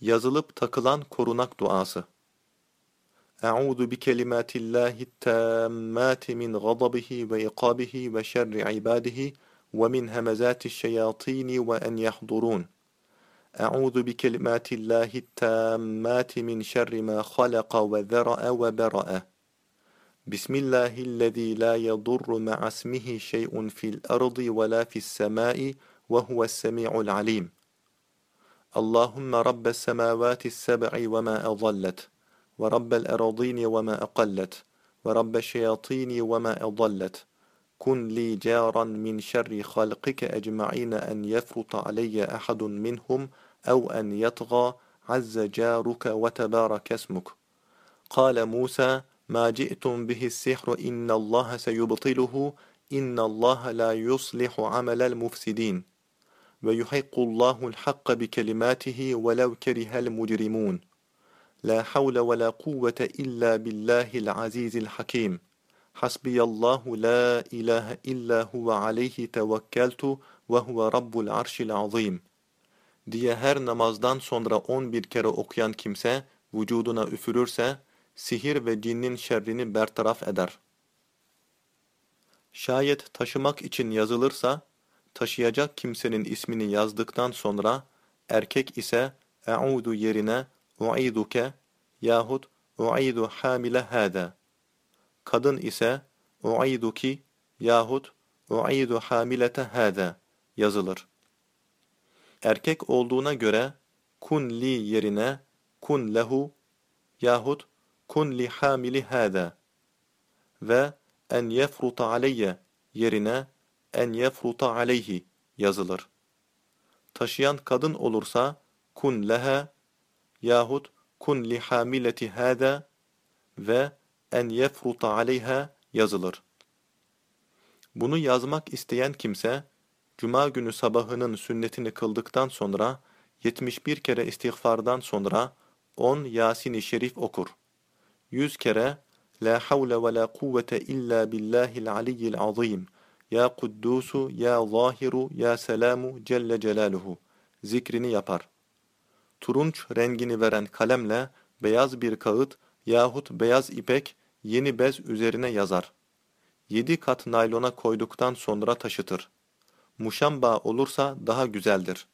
Yazılıp takılan korunak duası. Euzu bi kelimatillahi tammati min gadabihi ve iqabihi ve şerri ibadihi ve min hemezatiş şeyatini ve en yahdurun. Euzu bi kelimatillahi tammati min şerri ma halaka ve zera'a ve bera'a. Bismillahillezî la yedurru ma'a ismihi şey'un fil ardı ve la fis semâi ve huves semî'ul alîm. اللهم رب السماوات السبع وما أضلت ورب الأراضين وما أقلت ورب الشياطين وما أضلت. كن لي جارا من شر خلقك أجمعين أن يفرط علي أحد منهم أو أن يطغى عز جارك وتبارك اسمك. قال موسى ما جئتم به السحر إن الله سيبطله إن الله لا يصلح عمل المفسدين. ve yuhayyikullahu hakka bi kelimatihi ve lev kerihel mujrimun. La havle ve la kuvvete illa billahil azizil hakim. Hasbiyallahu la ilahe illa huve aleyhi tevekkeltu ve huve rabbul arşil azim. Diye her namazdan sonra on bir kere okuyan kimse vücuduna üfürürse sihir ve cinnin şerrini bertaraf eder. Şayet taşımak için yazılırsa taşıyacak kimsenin ismini yazdıktan sonra erkek ise e'udu yerine u'iduke yahut u'idu hamile hâdâ. Kadın ise u'iduki yahut u'idu hamilete hâdâ yazılır. Erkek olduğuna göre kun li yerine kun lehu yahut kun li hamili hâdâ ve en yefruta aleyye yerine en yefruta aleyhi yazılır. Taşıyan kadın olursa kun leha yahut kun li hamileti hâdâ ve en yefruta aleyha yazılır. Bunu yazmak isteyen kimse, Cuma günü sabahının sünnetini kıldıktan sonra 71 kere istiğfardan sonra 10 Yasin-i Şerif okur. 100 kere La havle ve la kuvvete illa billahil aliyyil azim ya Kuddusu, Ya Zahiru, Ya Selamu Celle Celaluhu zikrini yapar. Turunç rengini veren kalemle beyaz bir kağıt yahut beyaz ipek yeni bez üzerine yazar. Yedi kat naylona koyduktan sonra taşıtır. Muşamba olursa daha güzeldir.